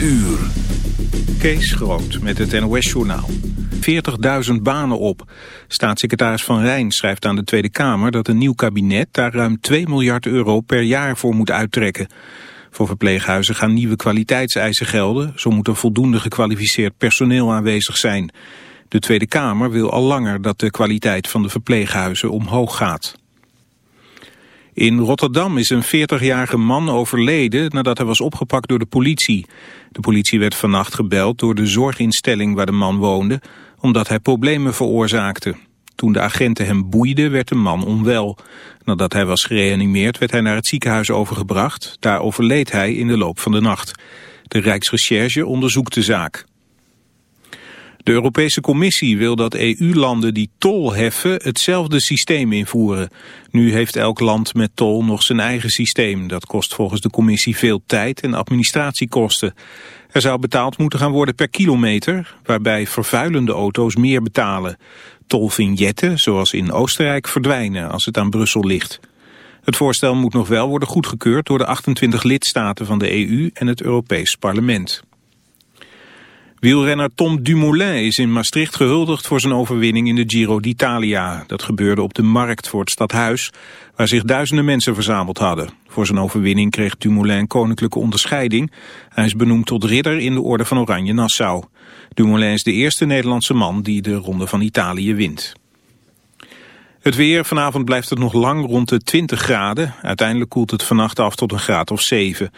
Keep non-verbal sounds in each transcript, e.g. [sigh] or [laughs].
uur. Kees Groot met het NOS-journaal. 40.000 banen op. Staatssecretaris Van Rijn schrijft aan de Tweede Kamer dat een nieuw kabinet daar ruim 2 miljard euro per jaar voor moet uittrekken. Voor verpleeghuizen gaan nieuwe kwaliteitseisen gelden. Zo moet er voldoende gekwalificeerd personeel aanwezig zijn. De Tweede Kamer wil al langer dat de kwaliteit van de verpleeghuizen omhoog gaat. In Rotterdam is een 40-jarige man overleden nadat hij was opgepakt door de politie. De politie werd vannacht gebeld door de zorginstelling waar de man woonde, omdat hij problemen veroorzaakte. Toen de agenten hem boeiden werd de man onwel. Nadat hij was gereanimeerd werd hij naar het ziekenhuis overgebracht. Daar overleed hij in de loop van de nacht. De Rijksrecherche onderzoekt de zaak. De Europese Commissie wil dat EU-landen die tol heffen hetzelfde systeem invoeren. Nu heeft elk land met tol nog zijn eigen systeem. Dat kost volgens de Commissie veel tijd en administratiekosten. Er zou betaald moeten gaan worden per kilometer, waarbij vervuilende auto's meer betalen. Tolvignetten, zoals in Oostenrijk, verdwijnen als het aan Brussel ligt. Het voorstel moet nog wel worden goedgekeurd door de 28 lidstaten van de EU en het Europees Parlement. Wielrenner Tom Dumoulin is in Maastricht gehuldigd voor zijn overwinning in de Giro d'Italia. Dat gebeurde op de markt voor het stadhuis, waar zich duizenden mensen verzameld hadden. Voor zijn overwinning kreeg Dumoulin koninklijke onderscheiding. Hij is benoemd tot ridder in de orde van Oranje Nassau. Dumoulin is de eerste Nederlandse man die de Ronde van Italië wint. Het weer, vanavond blijft het nog lang rond de 20 graden. Uiteindelijk koelt het vannacht af tot een graad of 7.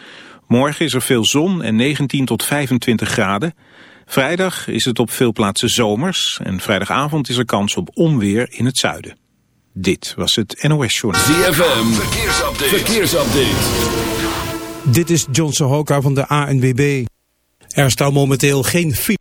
Morgen is er veel zon en 19 tot 25 graden. Vrijdag is het op veel plaatsen zomers en vrijdagavond is er kans op onweer in het zuiden. Dit was het NOS Journal. ZFM, verkeersupdate. verkeersupdate. Dit is John Sohoka van de ANWB. Er staat momenteel geen file.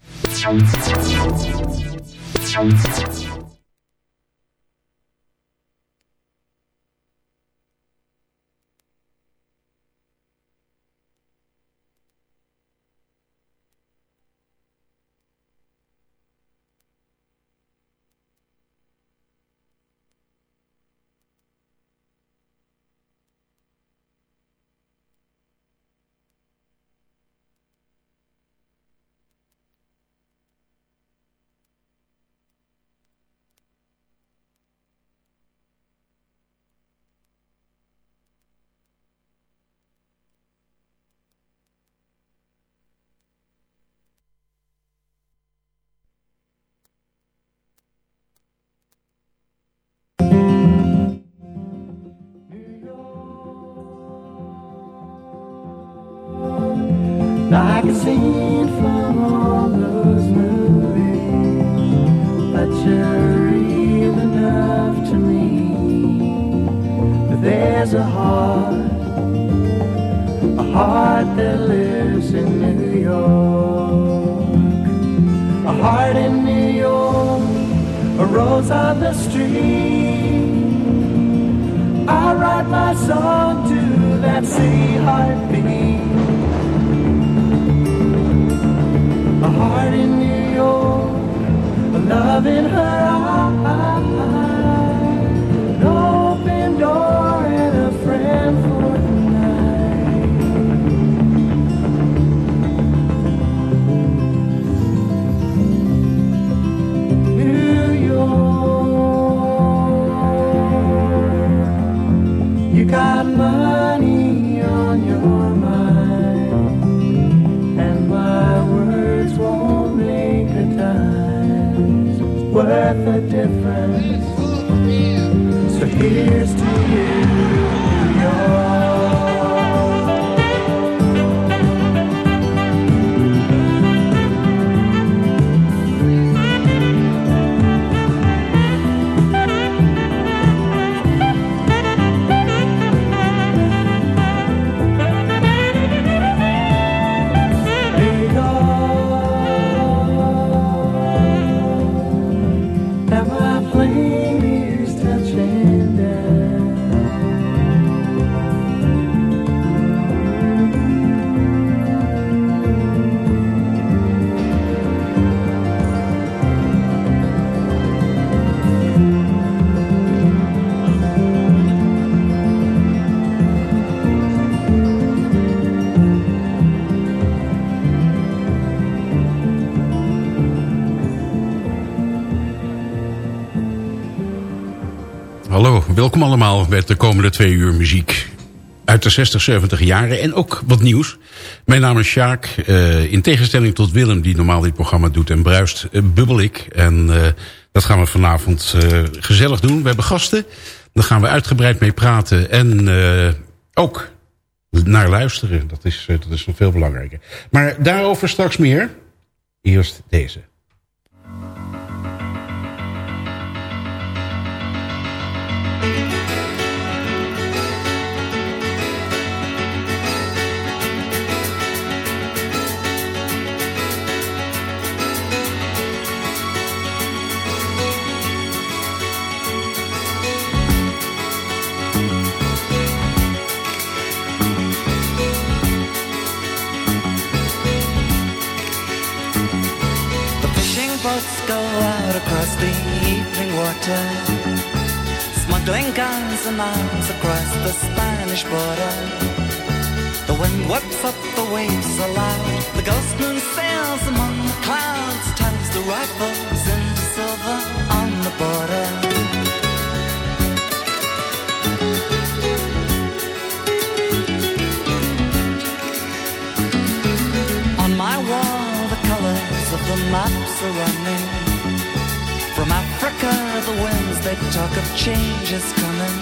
Welkom allemaal met de komende twee uur muziek. Uit de 60, 70 jaren en ook wat nieuws. Mijn naam is Sjaak. Uh, in tegenstelling tot Willem, die normaal dit programma doet en bruist, uh, bubbel ik. En uh, dat gaan we vanavond gezellig doen. We hebben gasten. Daar gaan we uitgebreid mee praten. En ook naar luisteren. Dat is, dat is nog veel belangrijker. Maar daarover straks meer. Eerst deze. Guns and arms across the Spanish border. The wind whips up the waves aloud. The ghost moon sails among the clouds, turns the rifles into silver on the border. On my wall, the colors of the maps are running. From Africa, the winds they talk of change is coming.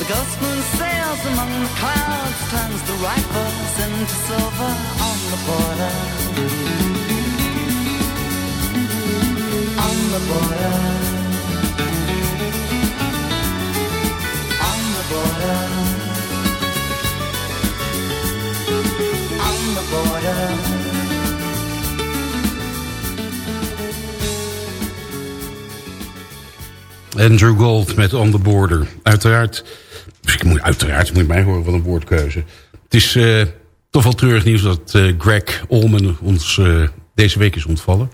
the ghost moon sails among the clouds, turns the rifles into silver on the border. On the border. On the border. On the border. Andrew Gold met On The Border. Uiteraard, ik moet, uiteraard moet mij horen van een woordkeuze. Het is uh, toch wel treurig nieuws dat uh, Greg Olman ons uh, deze week is ontvallen.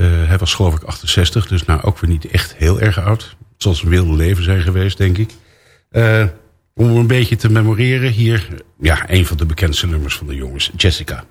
hij was geloof ik 68, dus nou ook weer niet echt heel erg oud. Het zal wilde leven zijn geweest, denk ik. Om een beetje te memoreren hier... ja, een van de bekendste nummers van de jongens, Jessica.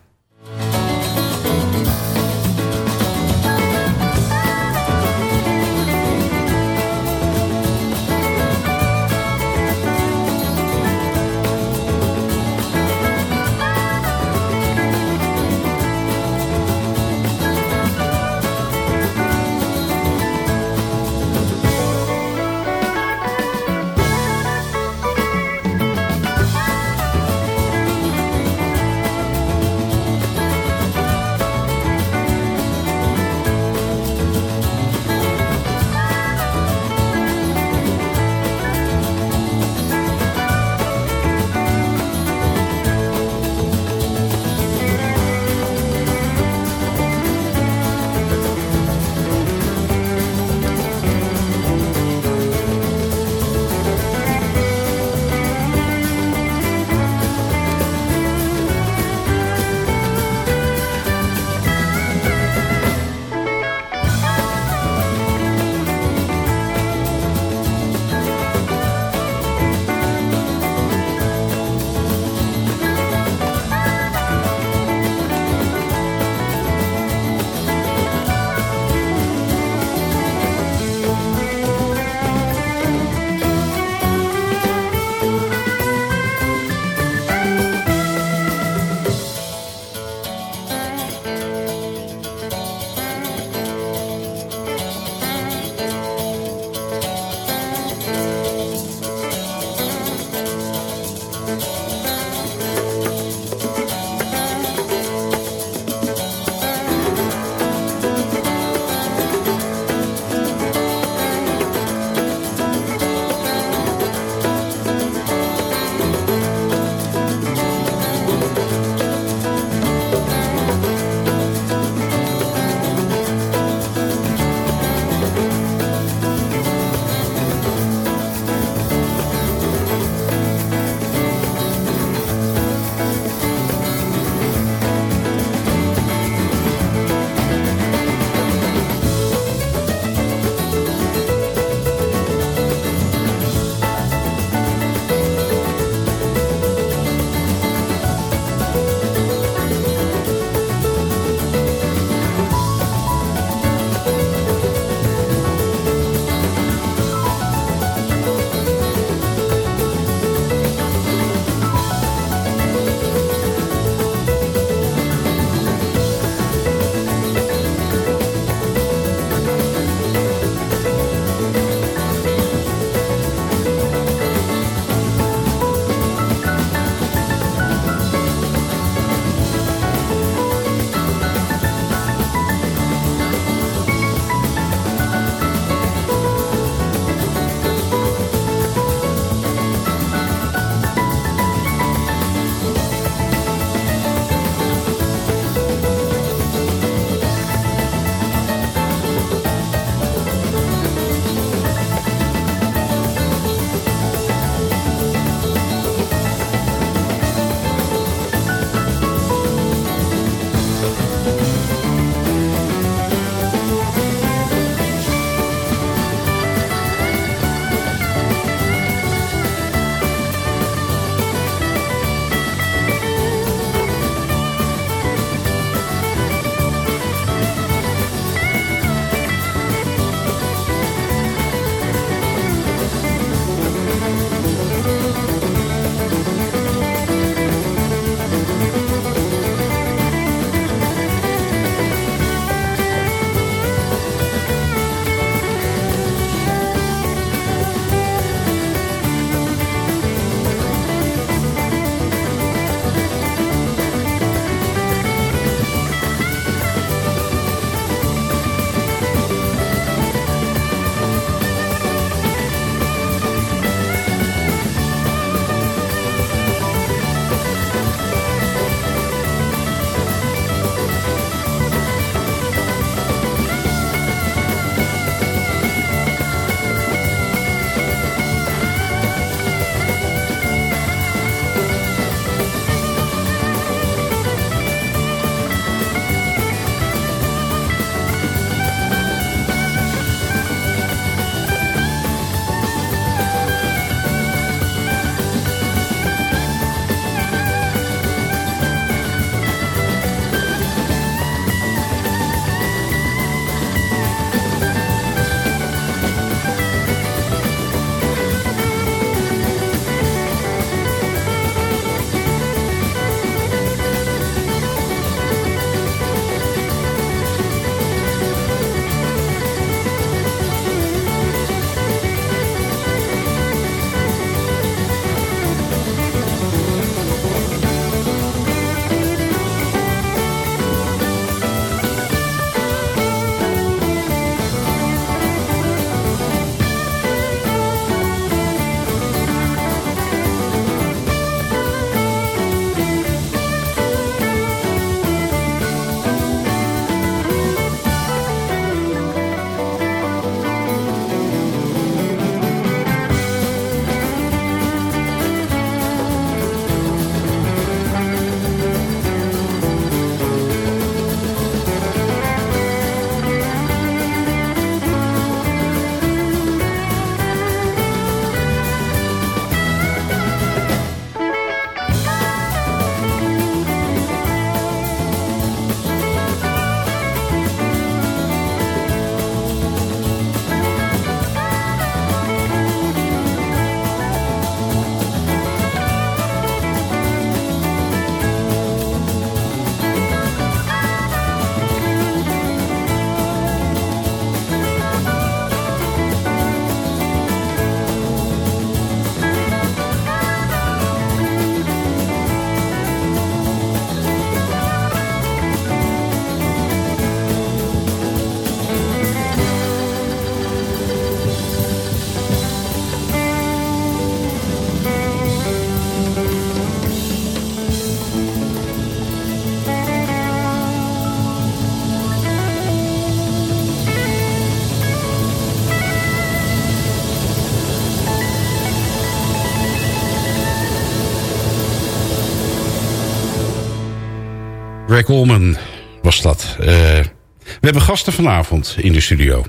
Allman was dat. Uh, we hebben gasten vanavond in de studio.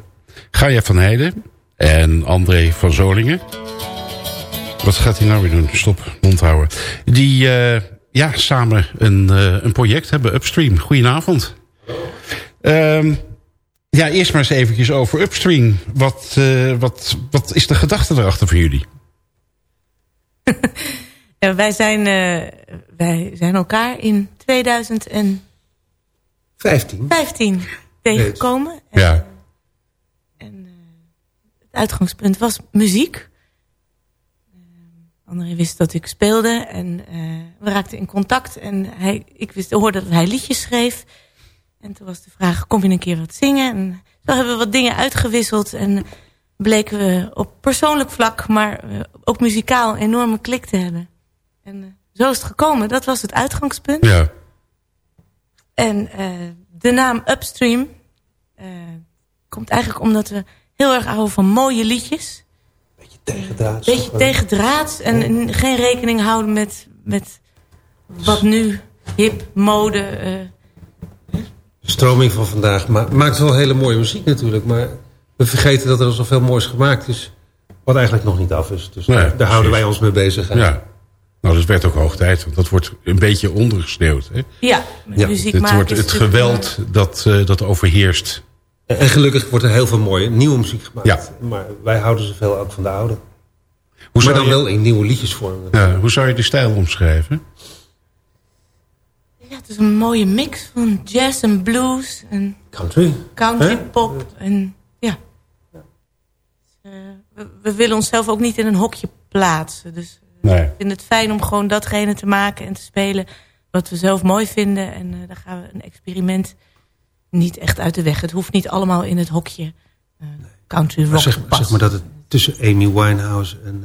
Gaia van Heijden en André van Zolingen. Wat gaat hij nou weer doen? Stop, mond houden. Die uh, ja, samen een, uh, een project hebben, Upstream. Goedenavond. Um, ja, eerst maar eens eventjes over Upstream. Wat, wat, wat is de gedachte erachter voor jullie? [laughs] wij, zijn, wij zijn elkaar in 2015 15 tegengekomen. En, ja. En uh, het uitgangspunt was muziek. André wist dat ik speelde en we raakten in contact. En hij, ik wist, hoorde dat hij liedjes schreef. En toen was de vraag, kom je een keer wat zingen? En zo hebben we wat dingen uitgewisseld. En bleken we op persoonlijk vlak, maar eh, ook muzikaal enorme klik te hebben. En zo is het gekomen. Dat was het uitgangspunt. Ja. En uh, de naam Upstream komt eigenlijk omdat we heel erg houden van mooie liedjes. Beetje tegendraads. Beetje tegendraads. En ja. geen rekening houden met, met wat nu hip, mode stroming van vandaag maakt wel hele mooie muziek natuurlijk. Maar we vergeten dat er al zoveel moois gemaakt is. Wat eigenlijk nog niet af is. Dus nee, daar, daar houden wij ons mee bezig. Ja. Nou, dat werd ook hoog tijd. Want dat wordt een beetje ondergesneeuwd. Hè? Ja, ja. muziek Het wordt het geweld dat, uh, dat overheerst. En, en, gelukkig wordt er heel veel mooie nieuwe muziek gemaakt. Ja. Maar wij houden zoveel ook van de oude. Hoe maar dan je... wel in nieuwe liedjes vormen. Ja, hoe zou je de stijl omschrijven? Ja, het is een mooie mix van jazz en blues. En country. Country pop. En, ja. ja. Uh, we, we, willen onszelf ook niet in een hokje plaatsen. Dus nee. ik vind het fijn om gewoon datgene te maken en te spelen wat we zelf mooi vinden. En uh, daar gaan we een experiment niet echt uit de weg. Het hoeft niet allemaal in het hokje country rock zeg, zeg, maar dat het tussen Amy Winehouse en,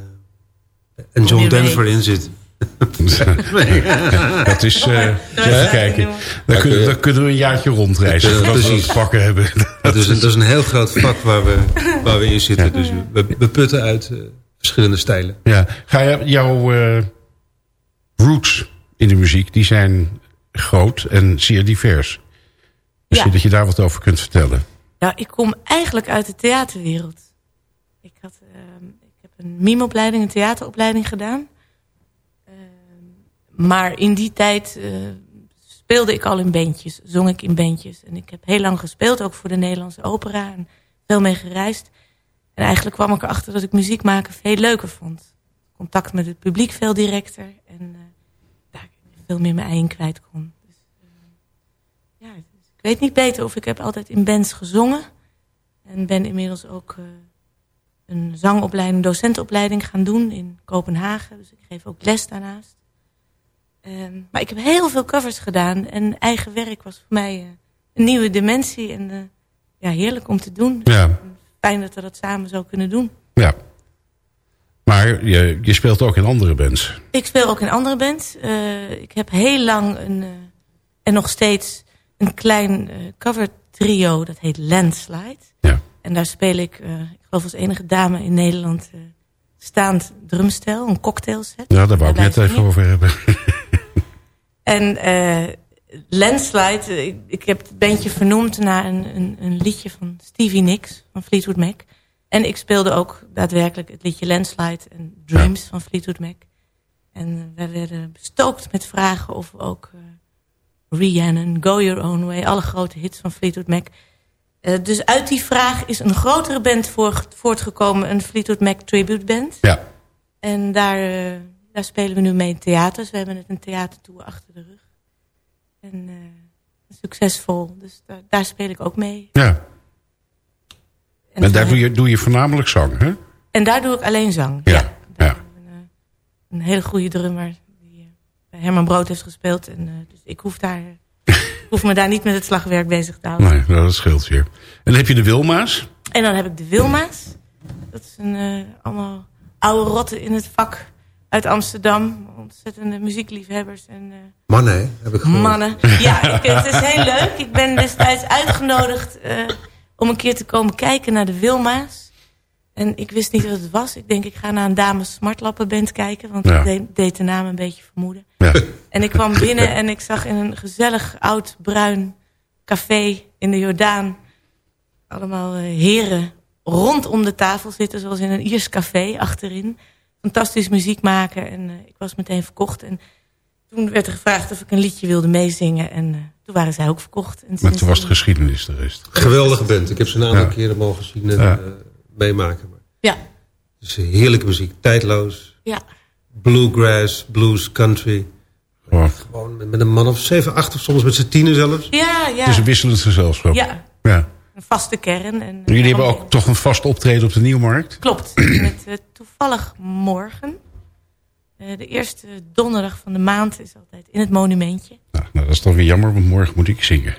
en John Denver in zit. [laughs] dat is, uh, even kijken. Dan kunnen, dan kunnen we een jaartje rondreizen. Als we het pakken hebben. Dat is, een, dat is een heel groot vak waar we, waar we in zitten. Dus we, we putten uit uh, verschillende stijlen. Ja. Ga je, jouw uh, roots in de muziek, die zijn groot en zeer divers. Misschien ja. dat je daar wat over kunt vertellen. Ja, ik kom eigenlijk uit de theaterwereld. Ik, had, ik heb een mimeopleiding, een theateropleiding gedaan. Maar in die tijd uh, speelde ik al in bandjes, zong ik in bandjes. En ik heb heel lang gespeeld, ook voor de Nederlandse opera. En veel mee gereisd. En eigenlijk kwam ik erachter dat ik muziek maken veel leuker vond. Contact met het publiek veel directer. En uh, daar veel meer mijn eigen kwijt kon. Dus, uh, ja, dus ik weet niet beter of ik heb altijd in bands gezongen. En ben inmiddels ook een zangopleiding, docentenopleiding gaan doen in Kopenhagen. Dus ik geef ook les daarnaast. Um, maar ik heb heel veel covers gedaan. En eigen werk was voor mij een nieuwe dimensie. En ja, heerlijk om te doen. Ja. Fijn dat we dat samen zo kunnen doen. Ja. Maar je, je speelt ook in andere bands. Ik speel ook in andere bands. Uh, ik heb heel lang een, en nog steeds een klein cover trio. Dat heet Landslide. Ja. En daar speel ik, ik geloof als enige dame in Nederland staand drumstel, een cocktailset. Ja, daar wou ik net even over hebben. [laughs] En uh, Landslide, ik, ik, heb het bandje vernoemd naar een, een, een, liedje van Stevie Nicks van Fleetwood Mac. En ik speelde ook daadwerkelijk het liedje Landslide en Dreams van Fleetwood Mac. En we werden bestookt met vragen of we ook uh, Rhiannon, Go Your Own Way, alle grote hits van Fleetwood Mac. Uh, dus uit die vraag is een grotere band voortgekomen, een Fleetwood Mac tribute band. Ja. En daar daar spelen we nu mee in theaters. We hebben net een theatertour achter de rug. En uh, succesvol. Dus daar, daar, speel ik ook mee. Ja. En, en daar doe je, doe je voornamelijk zang, hè? En daar doe ik alleen zang. Ja. ja. ja. Een, eh, een, hele goede drummer die eh, bij Herman Brood heeft gespeeld. En, uh, dus ik hoef, daar, [laughs] hoef me daar niet met het slagwerk bezig te houden. Nee, nou, dat scheelt hier. En dan heb je de Wilma's. En dan heb ik de Wilma's. Dat is een allemaal oude rotten in het vak uit Amsterdam. Ontzettende muziekliefhebbers. En, uh, mannen, heb ik gehoord. Mannen. Ja, ik, het is heel leuk. Ik ben destijds uitgenodigd uh, om een keer te komen kijken naar de Wilma's. En ik wist niet wat het was. Ik denk, ik ga naar een dames smartlappenband kijken. Want ja. dat deed de naam een beetje vermoeden. Ja. En ik kwam binnen en ik zag in een gezellig oud bruin café in de Jordaan... allemaal eh, heren rondom de tafel zitten, zoals in een Iers café achterin. Fantastisch muziek maken en eh, ik was meteen verkocht. En toen werd er gevraagd of ik een liedje wilde meezingen. En eh, toen waren zij ook verkocht. En Maar toen was het geschiedenis de rest. Geweldige band. Ik heb ze een aantal Ja. keren mogen zien en Ja. eh, meemaken. Maar Ja, is heerlijke muziek. Tijdloos. ja. Bluegrass, blues, country. Gewoon, Gewoon met, met een man of zeven, acht of soms met z'n tienen zelfs. Ja, ja. Het is een wisselend gezelschap. ja, Ja. Een vaste kern. En, Jullie hebben ook toch een vast optreden op de Nieuwmarkt? Klopt. [clears throat] Met, eh, toevallig morgen. Eh, de eerste donderdag van de maand is altijd in het monumentje. Nou, nou, dat is toch weer jammer, want morgen moet ik zingen.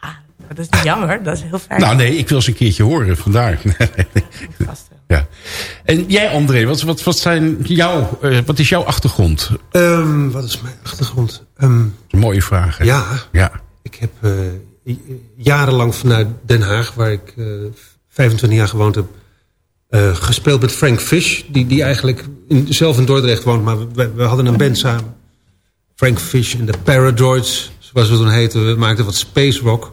Ah, dat is niet jammer. Dat is heel fijn. Nou nee, ik wil ze een keertje horen, vandaar. [laughs] Vast ja. En jij André, wat, wat, wat, zijn jouw, eh, wat is jouw achtergrond? Ehm, wat is mijn achtergrond? Ehm, is een mooie vraag. hè? ja, ja. ik heb eh, jarenlang vanuit Den Haag, waar ik eh 25 jaar gewoond heb, eh, gespeeld met Frank Fish. Die, die eigenlijk in, zelf in Dordrecht woont, maar we, we hadden een band samen. Frank Fish en de Paradroids, zoals we toen heten. We maakten wat space rock.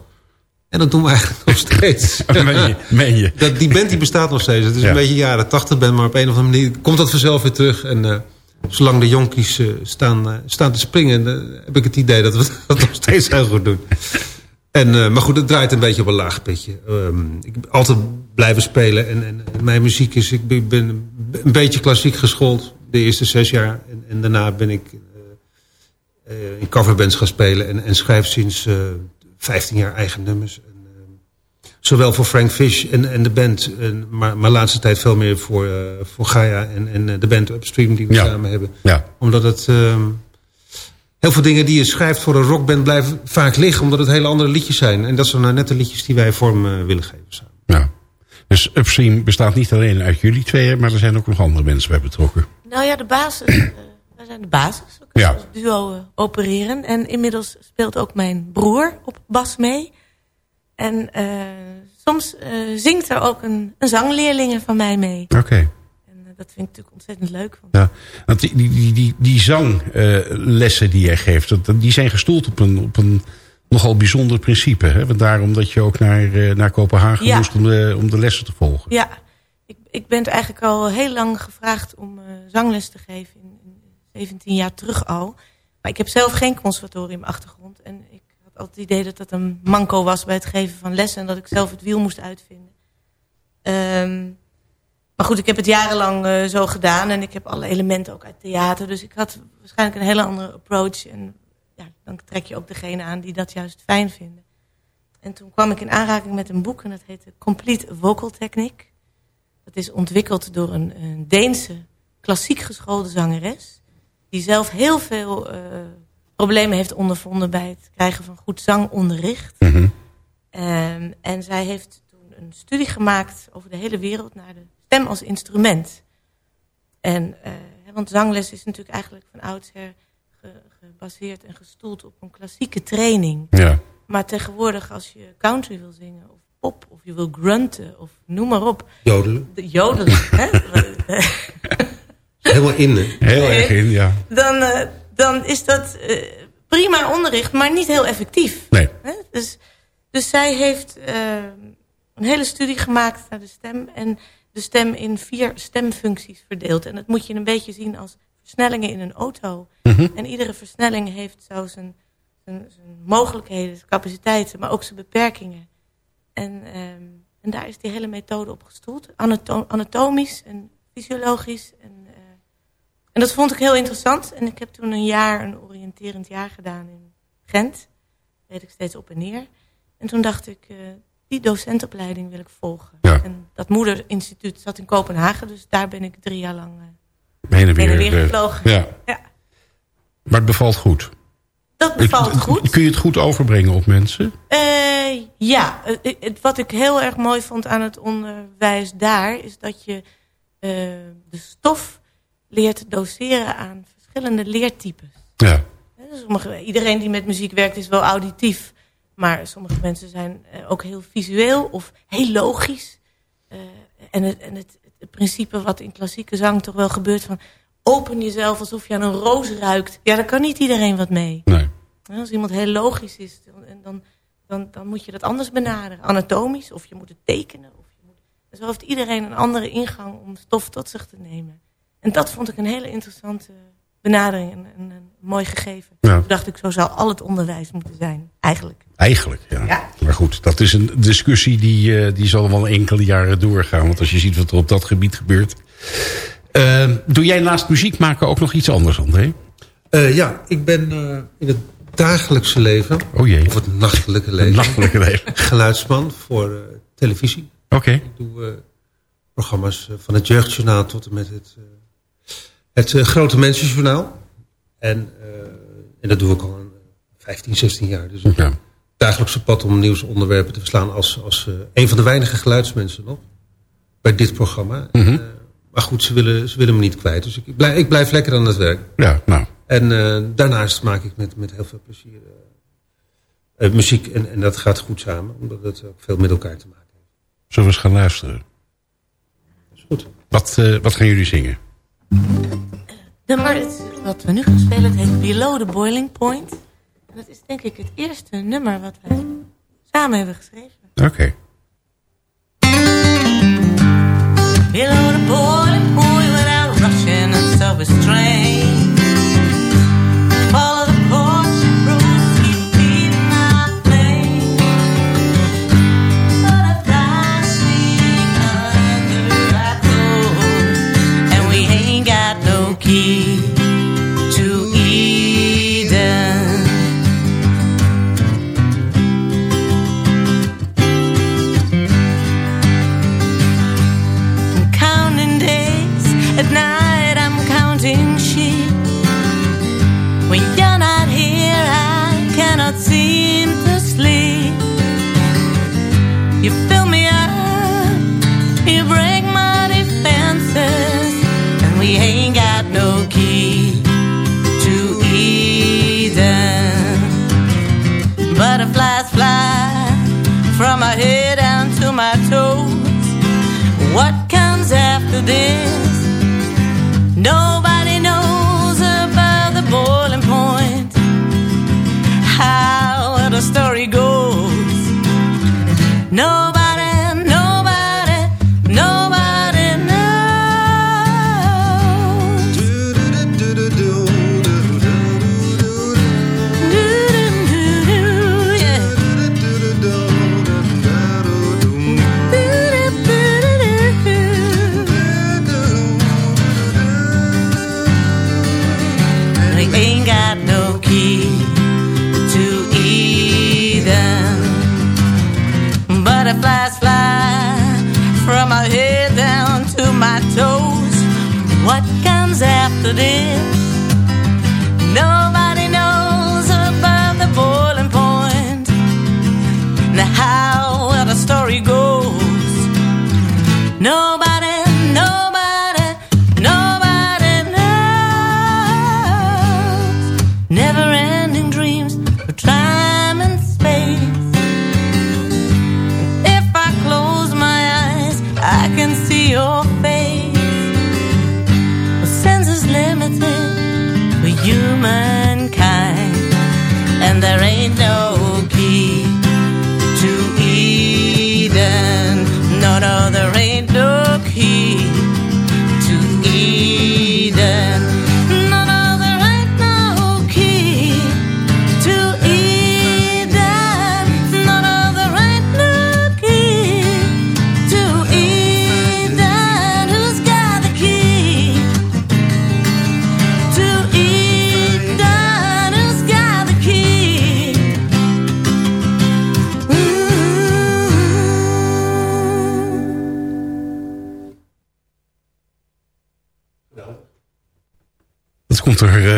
En dat doen we eigenlijk [laughs] nog steeds. [laughs] Meen je? Meen je? Dat, die band die bestaat nog steeds. Het is Ja. een beetje jaren 80 band, maar op een of andere manier komt dat vanzelf weer terug. En eh, zolang de jonkies eh, staan, eh, staan te springen, eh, heb ik het idee dat we [laughs] dat nog steeds heel goed doen. En, eh, maar goed, het draait een beetje op een laag pitje. Ehm, ik ben altijd blijven spelen en, en, en mijn muziek is, ik ben, ben een beetje klassiek geschoold. De eerste zes jaar. En, en daarna ben ik eh, eh, in coverbands gaan spelen en, en schrijf sinds eh 15 jaar eigen nummers. En, eh, zowel voor Frank Fish en, en de band, en, maar, maar laatste tijd veel meer voor, voor Gaia en, en de band Upstream die we Ja. samen hebben. Ja. Omdat het... ehm, heel veel dingen die je schrijft voor een rockband blijven vaak liggen... omdat het hele andere liedjes zijn. En dat zijn nou net de liedjes die wij vorm eh, willen geven samen. ja. Dus Upstream bestaat niet alleen uit jullie tweeën, maar er zijn ook nog andere mensen bij betrokken. Nou ja, de basis. eh, wij zijn de basis. We kunnen Ja. als duo eh, opereren. En inmiddels speelt ook mijn broer op bas mee. En eh, soms eh, zingt er ook een, een zangleerlinge van mij mee. Oké. Dat vind ik natuurlijk ontzettend leuk. Want Ja. Want die, die, die, die, zanglessen die jij geeft, dat, die zijn gestoeld op een, op een nogal bijzonder principe. Hè? Want daarom dat je ook naar, eh, naar Kopenhagen Ja. moest om de, om de lessen te volgen. Ja, ik, ik ben eigenlijk al heel lang gevraagd om eh, zangles te geven. In, in 17 jaar terug al. Maar ik heb zelf geen conservatorium achtergrond. En ik had altijd het idee dat dat een manco was bij het geven van lessen. En dat ik zelf het wiel moest uitvinden. Ehm, maar goed, ik heb het jarenlang eh, zo gedaan. En ik heb alle elementen ook uit theater. Dus ik had waarschijnlijk een hele andere approach. En ja, dan trek je ook degene aan die dat juist fijn vinden. En toen kwam ik in aanraking met een boek. En dat heette Complete Vocal Technique. Dat is ontwikkeld door een, een Deense klassiek geschoolde zangeres. Die zelf heel veel eh, problemen heeft ondervonden bij het krijgen van goed zangonderricht. Ehm, en zij heeft toen een studie gemaakt over de hele wereld naar de stem als instrument. En, eh, hè, want zangles is natuurlijk eigenlijk van oudsher ge- gebaseerd en gestoeld op een klassieke training. Ja. Maar tegenwoordig als je country wil zingen of pop of je wil grunten of noem maar op. Jodelen. De jodelen, hè? [laughs] [laughs] Helemaal in, hè? Heel Nee. erg in, ja. Dan, eh, dan is dat eh, prima onderricht, maar niet heel effectief. Nee. Hè? Dus, dus zij heeft een hele studie gemaakt naar de stem... en de stem in vier stemfuncties verdeeld. En dat moet je een beetje zien als versnellingen in een auto. Mhm. En iedere versnelling heeft zo zijn, zijn, zijn mogelijkheden, zijn capaciteiten... maar ook zijn beperkingen. En, ehm, en daar is die hele methode op gestoeld. Anato- anatomisch en fysiologisch. En, eh, en dat vond ik heel interessant. En ik heb toen een jaar, een oriënterend jaar gedaan in Gent. Reed ik steeds op en neer. En toen dacht ik, eh, die docentopleiding wil ik volgen. Ja. En dat moederinstituut zat in Kopenhagen. Dus daar ben ik drie jaar lang eh, Heen en weer. weer eh, gevlogen. ja. Ja. Maar het bevalt goed. Dat bevalt Ik- goed. Kun je het goed overbrengen op mensen? Eh, ja, wat ik heel erg mooi vond aan het onderwijs daar... is dat je de stof leert doseren aan verschillende leertypes. Ja. Iedereen die met muziek werkt is wel auditief. Maar sommige mensen zijn eh, ook heel visueel of heel logisch. Eh, en het, en het, het principe wat in klassieke zang toch wel gebeurt van... open jezelf alsof je aan een roos ruikt. Ja, daar kan niet iedereen wat mee. Nee. Als iemand heel logisch is, dan, dan, dan, dan moet je dat anders benaderen. Anatomisch, of je moet het tekenen. Of je moet, zo heeft iedereen een andere ingang om stof tot zich te nemen. En dat vond ik een hele interessante benadering en een, een mooi gegeven. Ja. Toen dacht ik, zo zou al het onderwijs moeten zijn, eigenlijk. Eigenlijk, ja. Ja. Maar goed, dat is een discussie die, eh, die zal wel enkele jaren doorgaan. Want als je ziet wat er op dat gebied gebeurt. Eh, doe jij naast muziek maken ook nog iets anders, André? Eh, ja, ik ben eh, in het dagelijkse leven, Oh jee, of het nachtelijke leven, nachtelijke leven. [laughs] geluidsman voor eh, televisie. Oké, Ik doe eh, programma's van het Jeugdjournaal tot en met het, eh, het eh, Grote Mensenjournaal. En, eh, en dat doe ik al een 15, 16 jaar. Dus ja. dagelijkse pad om nieuwsonderwerpen te verslaan als, als eh, een van de weinige geluidsmensen nog. Bij dit programma. Mhm. Maar goed, ze willen, ze willen me niet kwijt. Dus ik blijf, ik blijf lekker aan het werk. ja, nou. En daarnaast maak ik met, met heel veel plezier muziek. En, en dat gaat goed samen, omdat het ook veel met elkaar te maken heeft. Zullen we eens gaan luisteren? Is goed. Wat, wat gaan jullie zingen? Nummer het- wat we nu gaan spelen, het heet Below the Boiling Point. En dat is denk ik het eerste nummer wat wij samen hebben geschreven. Oké. Below the boiling point without rushing and self-restraint. Follow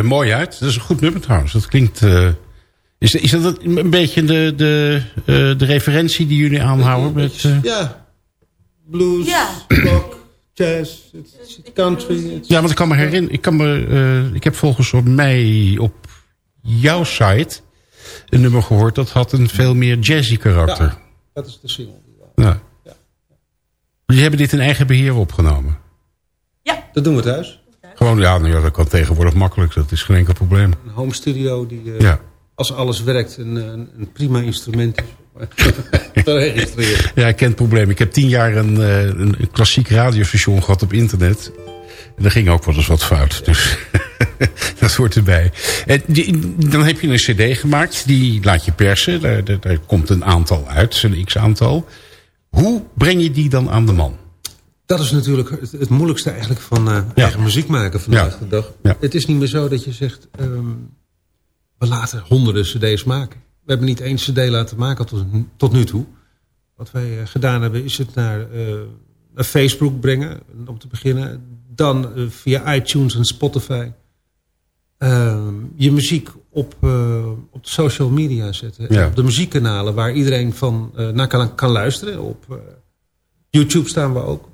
mooi uit. Dat is een goed nummer trouwens. Dat klinkt... eh, is, is dat een beetje de, de, eh, de referentie die jullie aanhouden? Met, eh? Ja, blues, Ja. rock, jazz, it's- country. it's- Ja, want ik kan me herinneren... Ik, kan me, eh, ik heb volgens mij op jouw site een nummer gehoord... dat had een veel meer jazzy karakter. Ja, dat is de single. we- Ja. Jullie hebben dit in eigen beheer opgenomen. Dat doen we thuis. Gewoon, ja, nou ja, dat kan tegenwoordig makkelijk. Dat is geen enkel probleem. Een home studio die, eh, Ja. als alles werkt, een, een, een prima instrument is. [laughs] te registreren. Ja, ik ken het probleem. Ik heb tien jaar een, eh, een, klassiek radiostation gehad op internet. En daar ging ook wel eens wat fout. Dus [laughs] dat hoort erbij. En die- dan heb je een cd gemaakt. Die laat je persen. Daar, daar, daar komt een aantal uit. Een x-aantal. Hoe breng je die dan aan de man? Dat is natuurlijk het, moeilijkste eigenlijk van eh, eigen muziek maken vandaag de dag. Het is niet meer zo dat je zegt, ehm, we laten honderden cd's maken. We hebben niet één cd laten maken tot, tot nu toe. Wat wij eh, gedaan hebben is het naar, eh, naar Facebook brengen, om te beginnen. Dan via iTunes en Spotify. ehm, je muziek op, op de social media zetten. Ja. Op de muziekkanalen waar iedereen van naar kan, kan luisteren. Op YouTube staan we ook.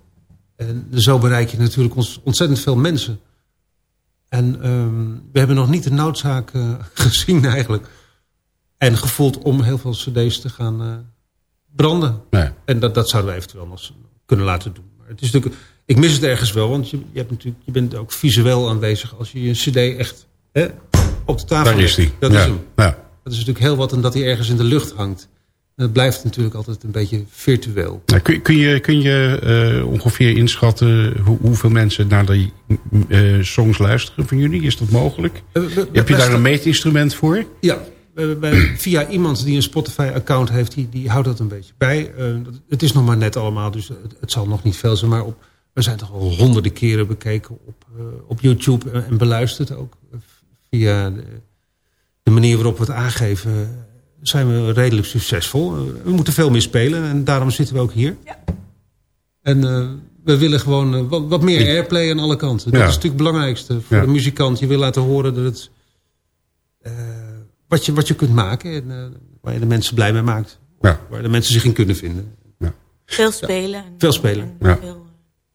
En zo bereik je natuurlijk ontzettend veel mensen. En ehm, we hebben nog niet de noodzaak eh, [laughs] gezien eigenlijk. En gevoeld om heel veel cd's te gaan eh, branden. Nee. En dat, dat zouden we eventueel nog kunnen laten doen. Maar het is natuurlijk, ik mis het ergens wel, want je, je, hebt natuurlijk, je bent ook visueel aanwezig als je je cd echt hè, op de tafel Daar is die. Dat ja. is hem. Ja. Dat is natuurlijk heel wat en dat hij ergens in de lucht hangt. Het blijft natuurlijk altijd een beetje virtueel. Nou, kun, kun je, kun je eh, ongeveer inschatten hoe, hoeveel mensen naar die eh, songs luisteren van jullie? Is dat mogelijk? Eh, we- we- Heb je daar een meetinstrument voor? Ja, we- via iemand die een Spotify-account heeft, die, die houdt dat een beetje bij. Het is nog maar net allemaal, dus het, het zal nog niet veel zijn. Maar op, we zijn toch al honderden keren bekeken op, op YouTube en, en beluisterd ook. Via de, de manier waarop we het aangeven zijn we redelijk succesvol. Eh, we moeten veel meer spelen en daarom zitten we ook hier. En eh, we willen gewoon eh, wat, wat meer airplay aan alle kanten. Dat Ja. is natuurlijk het belangrijkste voor Ja. de muzikant. Je wil laten horen dat het eh, wat, je, wat je kunt maken. En, eh, waar je de mensen blij mee maakt. Ja. Waar de mensen zich in kunnen vinden. Veel spelen. En, Veel spelen. en Ja. veel,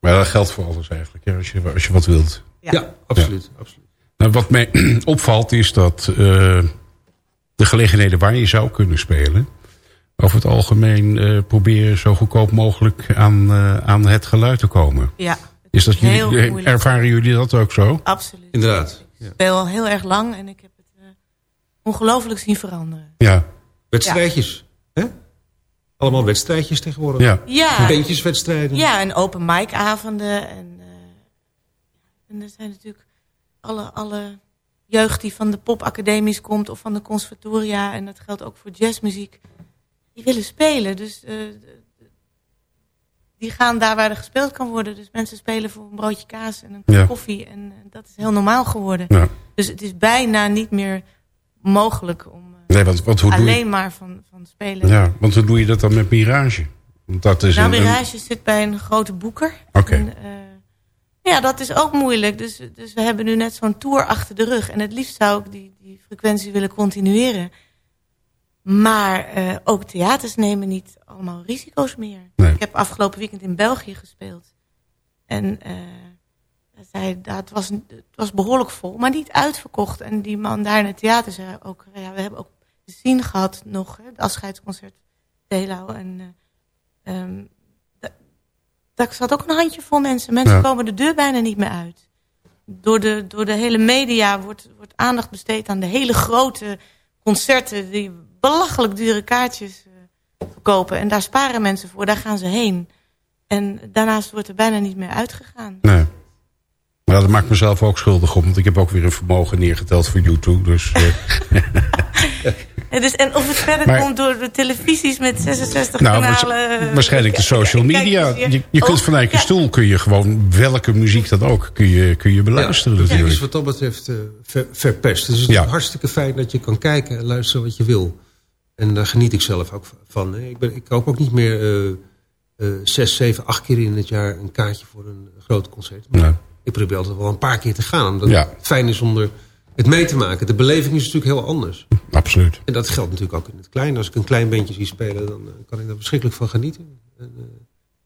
Maar dat geldt voor alles eigenlijk, ja, als, je, als je wat wilt. Ja, absoluut, absoluut. Nou, wat mij [clears throat] opvalt is dat eh, de gelegenheden waar je zou kunnen spelen... over het algemeen eh, proberen zo goedkoop mogelijk aan, eh, aan het geluid te komen. ja, Is dat Heel jullie, moeilijk. ervaren jullie dat ook zo? absoluut. Inderdaad. Ja. Ik speel al heel erg lang en ik heb het eh, ongelooflijk zien veranderen. Ja, Wedstrijdjes. Hè? Allemaal wedstrijdjes tegenwoordig. ja. Ja, Bandjeswedstrijden. ja en open mic avonden. En, eh, en er zijn natuurlijk alle, alle jeugd die van de popacademies komt of van de conservatoria. En dat geldt ook voor jazzmuziek. Die willen spelen. Dus eh, die gaan daar waar er gespeeld kan worden. Dus mensen spelen voor een broodje kaas en een Ja. koffie. En eh, dat is heel normaal geworden. ja. Dus het is bijna niet meer mogelijk om eh, Nee, want, want hoe doe je, alleen maar van, van spelen. ja, want hoe doe je dat dan met Mirage? Want dat is Nou, een, een- Mirage zit bij een grote boeker. Oké. Ja, dat is ook moeilijk. Dus, dus we hebben nu net zo'n tour achter de rug. En het liefst zou ik die, die frequentie willen continueren. Maar eh, ook theaters nemen niet allemaal risico's meer. Nee. Ik heb afgelopen weekend in België gespeeld. En eh, zei, dat het, was, het was behoorlijk vol, maar niet uitverkocht. En die man daar in het theater zei ook... Ja, we hebben ook scene gehad nog, hè, het afscheidsconcert Delau. En eh, ehm, daar zat ook een handjevol mensen. Mensen Ja. komen de deur bijna niet meer uit. Door de, door de hele media wordt, wordt aandacht besteed aan de hele grote concerten... die belachelijk dure kaartjes eh, verkopen. En daar sparen mensen voor, daar gaan ze heen. En daarnaast wordt er bijna niet meer uitgegaan. Nee. Maar dat maakt mezelf ook schuldig om. Want ik heb ook weer een vermogen neergeteld voor YouTube. Dus eh, [laughs] En, dus, en of het verder Maar- komt door de televisies met 66 nou, kanalen. eh, waarschijnlijk de social kijk, media. Je, je kunt oh, vanuit je ja. stoel kun je gewoon welke muziek dan ook kun je, kun je beluisteren Ja, natuurlijk. is wat dat betreft eh, ver- verpest. Dus het is Ja. hartstikke fijn dat je kan kijken en luisteren wat je wil. En daar geniet ik zelf ook van. hè. Ik, ben, ik koop ook niet meer eh, eh, zes, zeven, acht keer in het jaar een kaartje voor een groot concert. Maar ik probeer altijd wel een paar keer te gaan. Omdat Ja. het fijn is om er het mee te maken. De beleving is natuurlijk heel anders. Absoluut. En dat geldt natuurlijk ook in het klein. Als ik een klein bandje zie spelen, dan eh, kan ik daar verschrikkelijk van genieten. En, eh,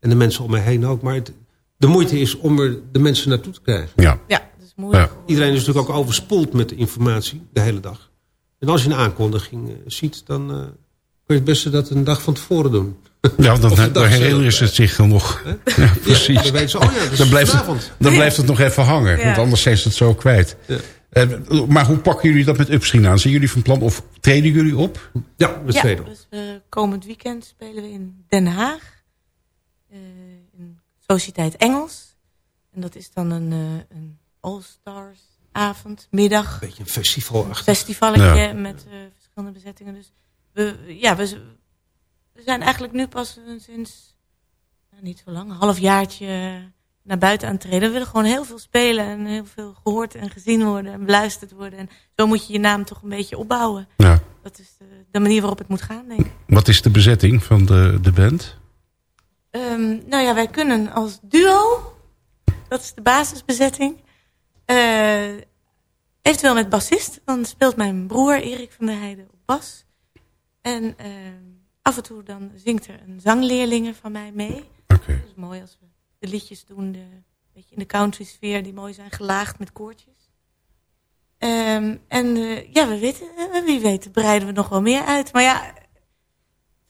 en de mensen om mij heen ook. Maar het, de moeite is om er de mensen naartoe te krijgen. Ja. Ja, dat is moeilijk. Ja. Iedereen is natuurlijk ook overspoeld met de informatie de hele dag. En als je een aankondiging eh, ziet, dan eh kun je het beste dat een dag van tevoren doen. Ja, dan, dan herinneren ze het zich dan nog. Ja, precies. dan ze, oh ja, dus dan, blijft het, dan blijft het nog even hangen. Want anders zijn ze het zo kwijt. Ja. Eh, maar hoe pakken jullie dat met Upstream aan? Zijn jullie van plan of treden jullie op? Ja, Ja, tweede. dus eh, komend weekend spelen we in Den Haag. eh, in Sociëteit Engels. En dat is dan een, eh, een All-Stars avond, middag. Beetje een festival achter. Festivalletje Ja. met eh, verschillende bezettingen. Dus we, ja, we, we zijn eigenlijk nu pas sinds nou, niet zo lang, een halfjaartje naar buiten aan het treden. We willen gewoon heel veel spelen en heel veel gehoord en gezien worden en beluisterd worden. En zo moet je je naam toch een beetje opbouwen. Ja. Dat is de, de manier waarop het moet gaan, denk ik. Wat is de bezetting van de, de band? Ehm, nou ja, wij kunnen als duo, dat is de basisbezetting, eh, eventueel met bassist. Dan speelt mijn broer Erik van der Heijden op bas. En ehm, af en toe dan zingt er een zangleerlinge van mij mee. Oké. Dat is mooi als we de liedjes doen, de, beetje in de country sfeer, die mooi zijn gelaagd met koortjes. Ehm, en eh, ja, we weten, eh, wie weet breiden we nog wel meer uit. Maar ja, het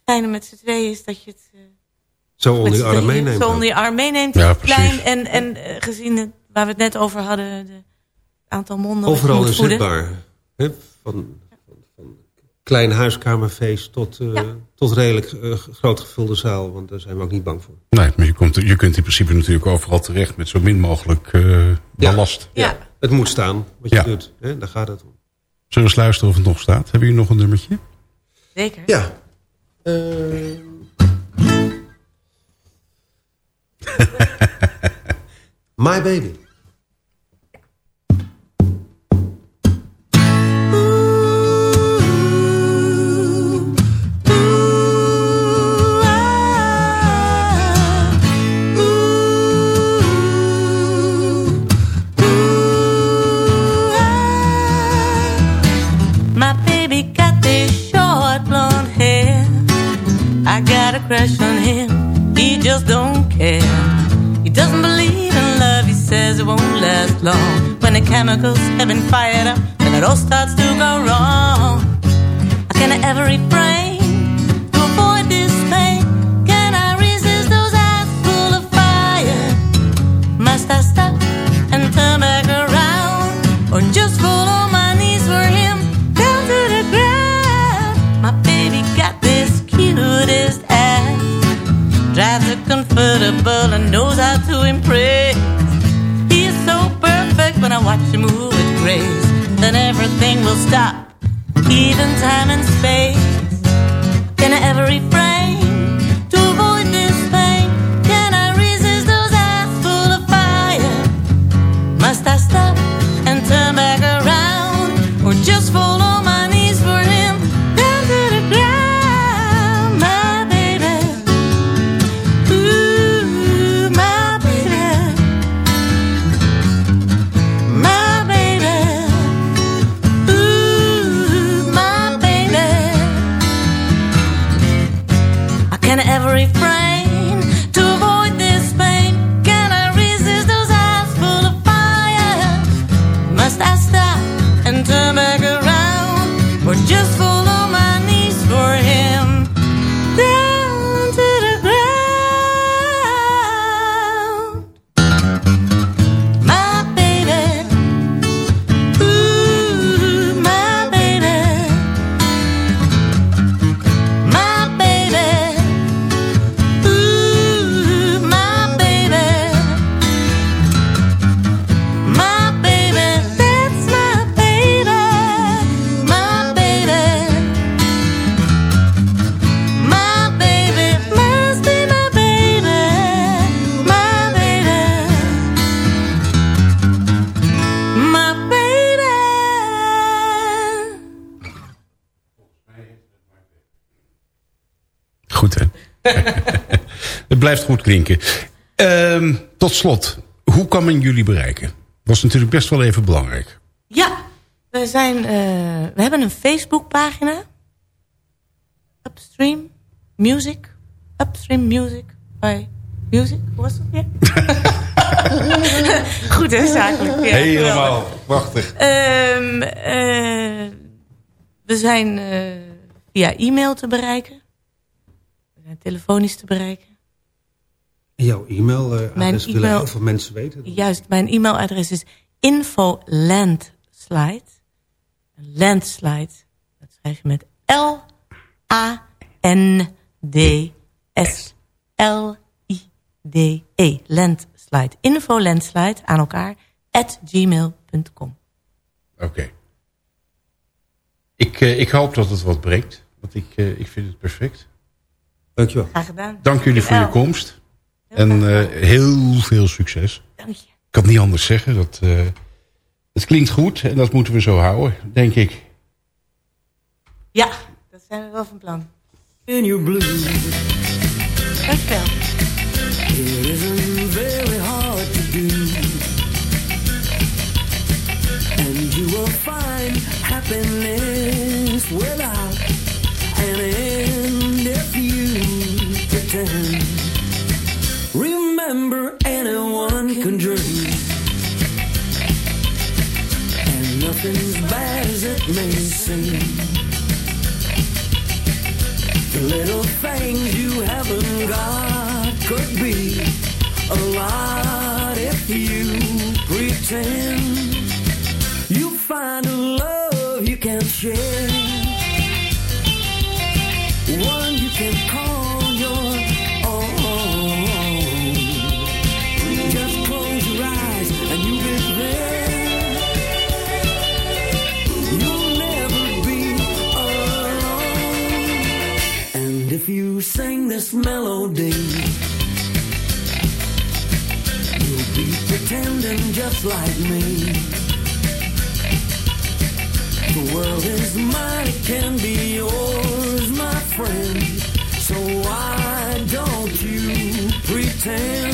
fijne met z'n tweeën is dat je het... eh, Zo onder je arm meeneemt. Zo onder je arm meeneemt. Ja, klein en, en gezien het, waar we het net over hadden, de aantal monden. Overal inzetbaar. Van klein huiskamerfeest tot, eh, Ja. tot redelijk eh, groot gevulde zaal. Want daar zijn we ook niet bang voor. Nee, maar je, komt, je kunt in principe natuurlijk overal terecht met zo min mogelijk eh, ballast. Ja. Het moet staan wat je Ja. doet. Hè? Daar gaat het om. Zullen we eens luisteren of het nog staat? Hebben jullie nog een nummertje? Zeker. Ja. [laughs] Eh, My baby. Says it won't last long. When the chemicals have been fired up, then it all starts to go wrong. How can I ever refrain to avoid this pain? Can I resist those eyes full of fire? Must I stop and turn back around? Or just fall on my knees for him down to the ground? My baby got this cutest ass. Drives a convertible and knows how to impress. When I watch you move with grace. Then everything will stop, even time and space. Can I ever refrain het blijft goed klinken. Ehm, tot slot, hoe kan men jullie bereiken? Dat is natuurlijk best wel even belangrijk. Ja, we, zijn, eh, we hebben een Facebookpagina. Upstream Music. Upstream Music by Music. Hoe was dat weer? [laughs] Goed hè, zakelijk. Ja, geweldig. prachtig. Ehm, eh, we zijn eh, via e-mail te bereiken. zijn telefonisch te bereiken. En jouw e-mailadres willen heel veel mensen weten. Juist, mijn e-mailadres is infolandslide. Een landslide, dat schrijf je met L-A-N-D-S-L-I-D-E. Landslide. Infolandslide aan elkaar at gmail.com. Oké. Ik, eh, ik hoop dat het wat brengt. Want ik, eh, ik vind het perfect. Dankjewel. Graag gedaan. Dank jullie voor je komst. En eh, heel veel succes. Dank je. Ik kan het niet anders zeggen. Dat, eh, het klinkt goed en dat moeten we zo houden, denk ik. Ja, dat zijn we wel van plan. In your blue, Dankjewel. Anyone can dream. And nothing's bad as it may seem. The little things you haven't got could be a lot if you pretend. You find a love you can share, melody, you'll be pretending just like me. The world is mine, it can be yours, my friend. So why don't you pretend?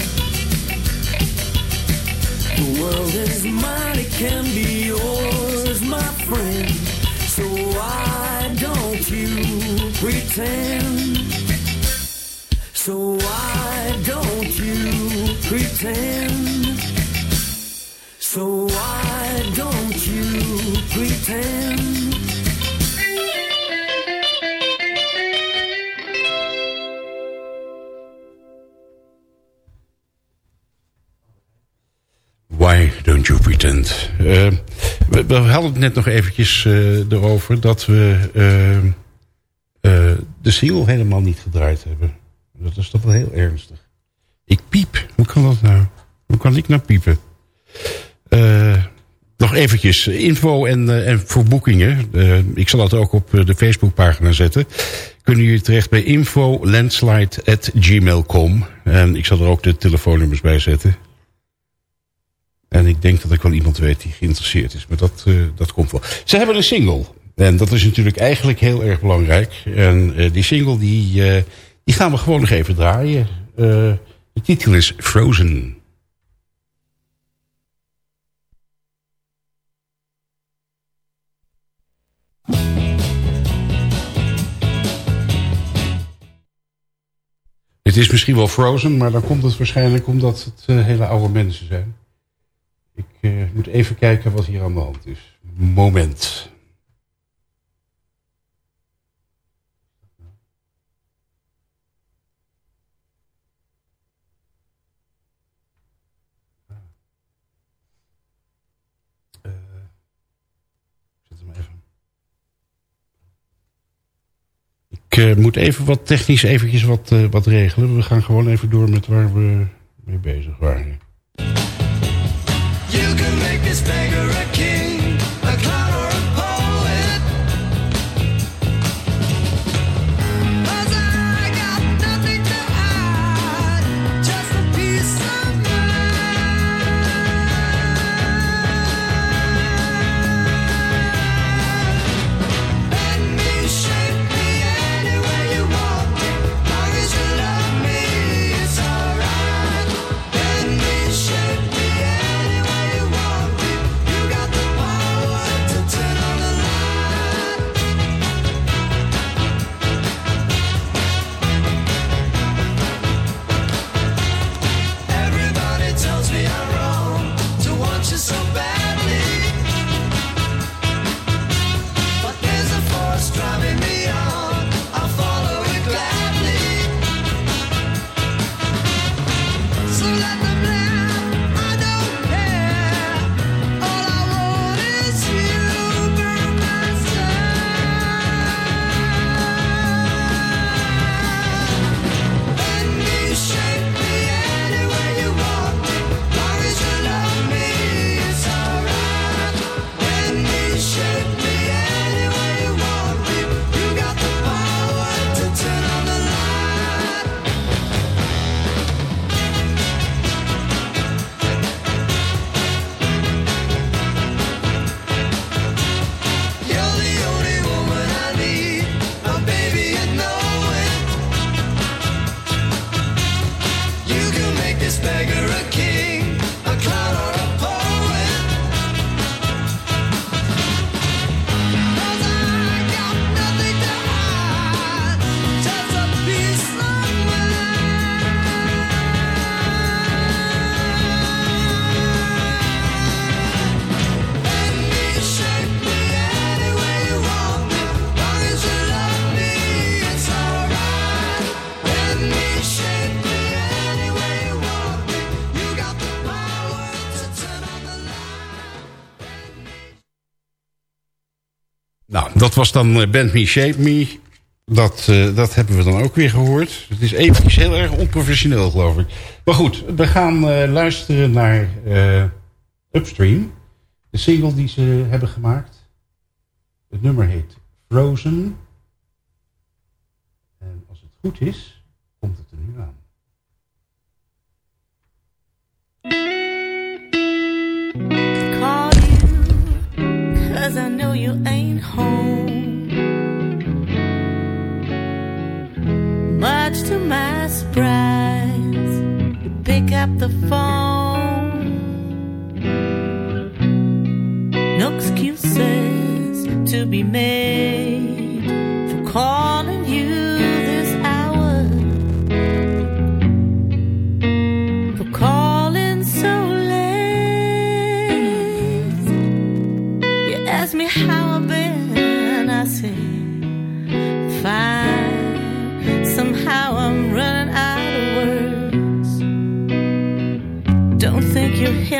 World is mine, it can be yours, my friend. So why don't you pretend? So why don't you pretend? So why don't you pretend? We, hadden het net nog eventjes eh, erover dat we eh, eh, de single helemaal niet gedraaid hebben. Dat is toch wel heel ernstig. Ik piep. Hoe kan dat nou? Hoe kan ik nou piepen? Nog eventjes info en, en voor boekingen. Ik zal dat ook op de Facebookpagina zetten. Kunnen jullie terecht bij info landslide.gmail.com. En ik zal er ook de telefoonnummers bij zetten. En ik denk dat ik wel iemand weet die geïnteresseerd is. Maar dat, eh, dat komt wel. Ze hebben een single. En dat is natuurlijk eigenlijk heel erg belangrijk. En eh, die single die, eh, die gaan we gewoon nog even draaien. De titel is Frozen. Het is misschien wel Frozen, maar dan komt het waarschijnlijk omdat het hele oude mensen zijn. Ik eh, moet even kijken wat hier aan de hand is. Moment. Eh. Ik eh, moet even wat technisch eventjes wat, wat regelen. We gaan gewoon even door met waar we mee bezig waren. his finger dat was dan Band Me, Shape Me. Dat, uh, dat hebben we dan ook weer gehoord. Het is eventjes heel erg onprofessioneel, geloof ik. Maar goed, we gaan uh, luisteren naar Upstream. De single die ze hebben gemaakt. Het nummer heet Frozen. En als het goed is, komt het er nu aan. You ain't home. Much to my surprise, you pick up the phone. No excuses to be made for calling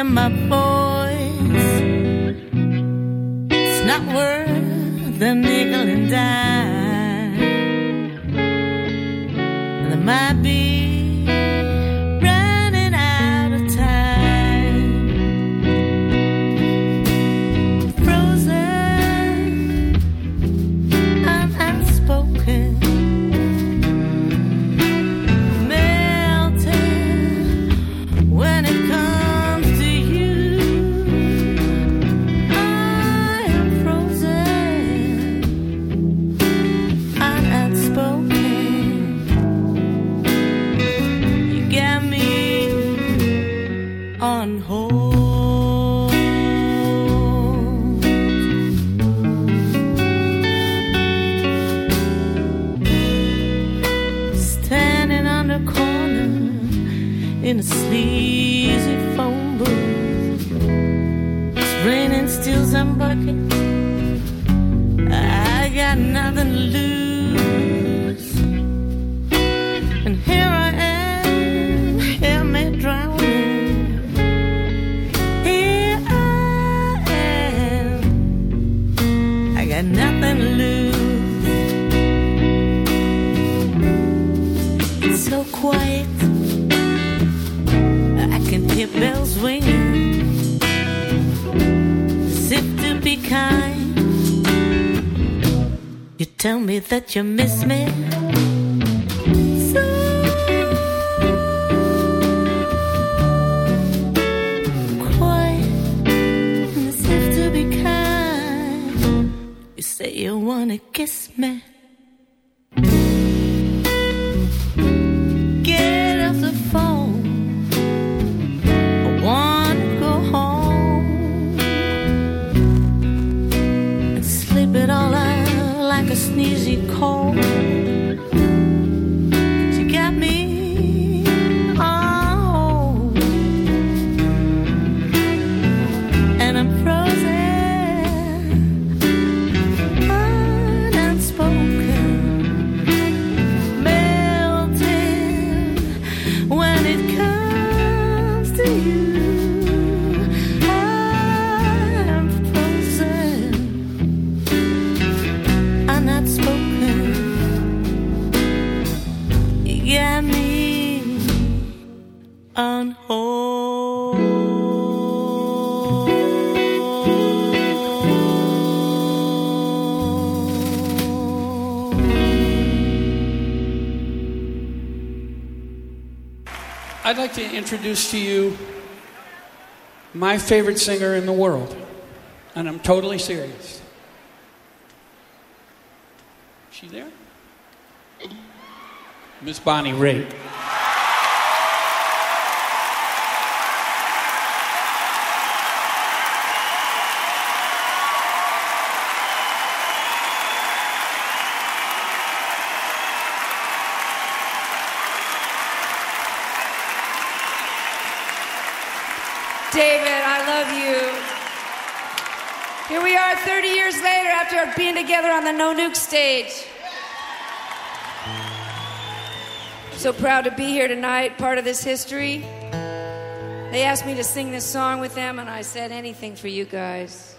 hear my voice. It's not worth the nickel and dime. In a sleazy phone booth. It's raining steals and buckets. I got nothing to lose. Bells ringing. As to be kind. You tell me that you miss me. I'd like to introduce to you my favorite singer in the world. And I'm totally serious. She there? Miss Bonnie Raitt. David, I love you. Here we are 30 years later after being together on the No Nuke stage. So proud to be here tonight, part of this history. They asked me to sing this song with them, and I said anything for you guys.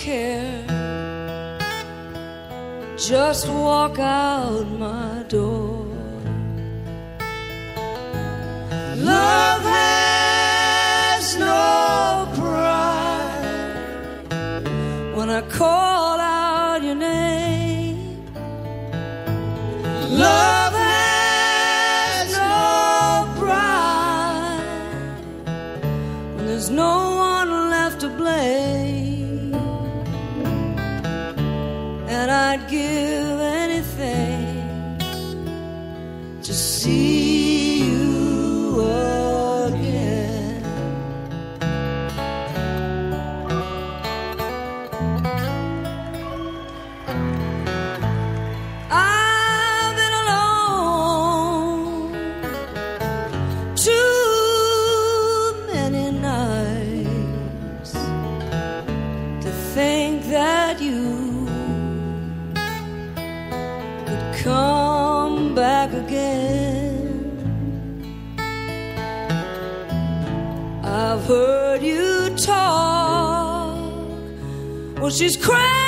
care. Just walk out my door. she's crazy.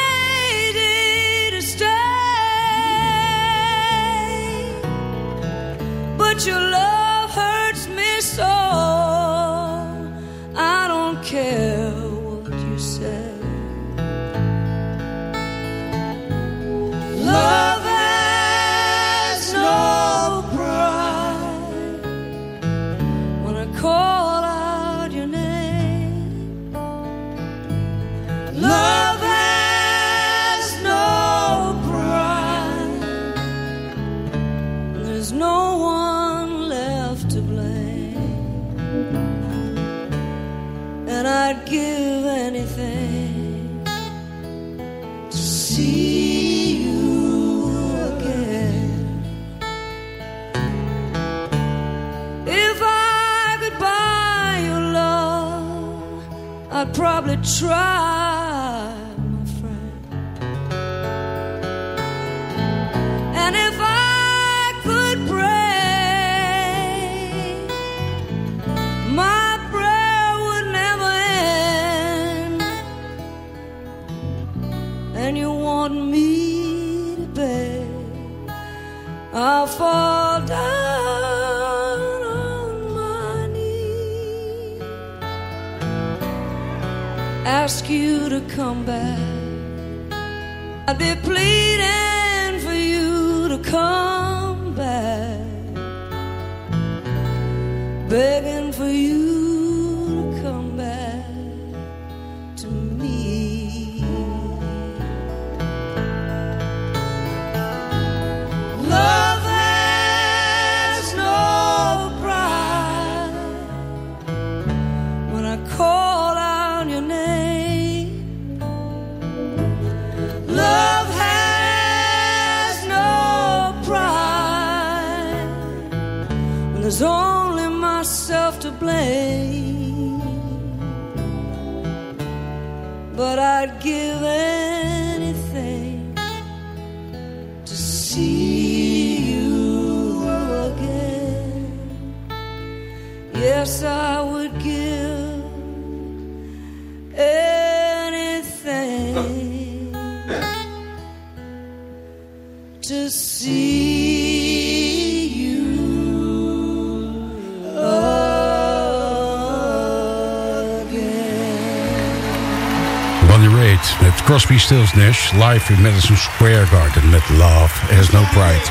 met Crosby, Stills, Nash... live in Madison Square Garden met Love Has No Pride.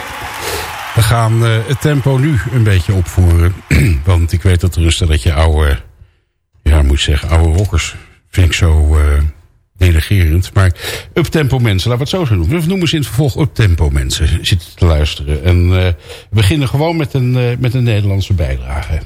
We gaan eh, het tempo nu een beetje opvoeren. [clears throat] want ik weet dat er een stelletje oude... ja, moet zeggen, oude rockers... vind ik zo... Eh, delegerend. Maar uptempo mensen, laten we het zo noemen. We noemen ze in het vervolg uptempo mensen zitten te luisteren. En uh, we beginnen gewoon met een, eh, met een Nederlandse bijdrage.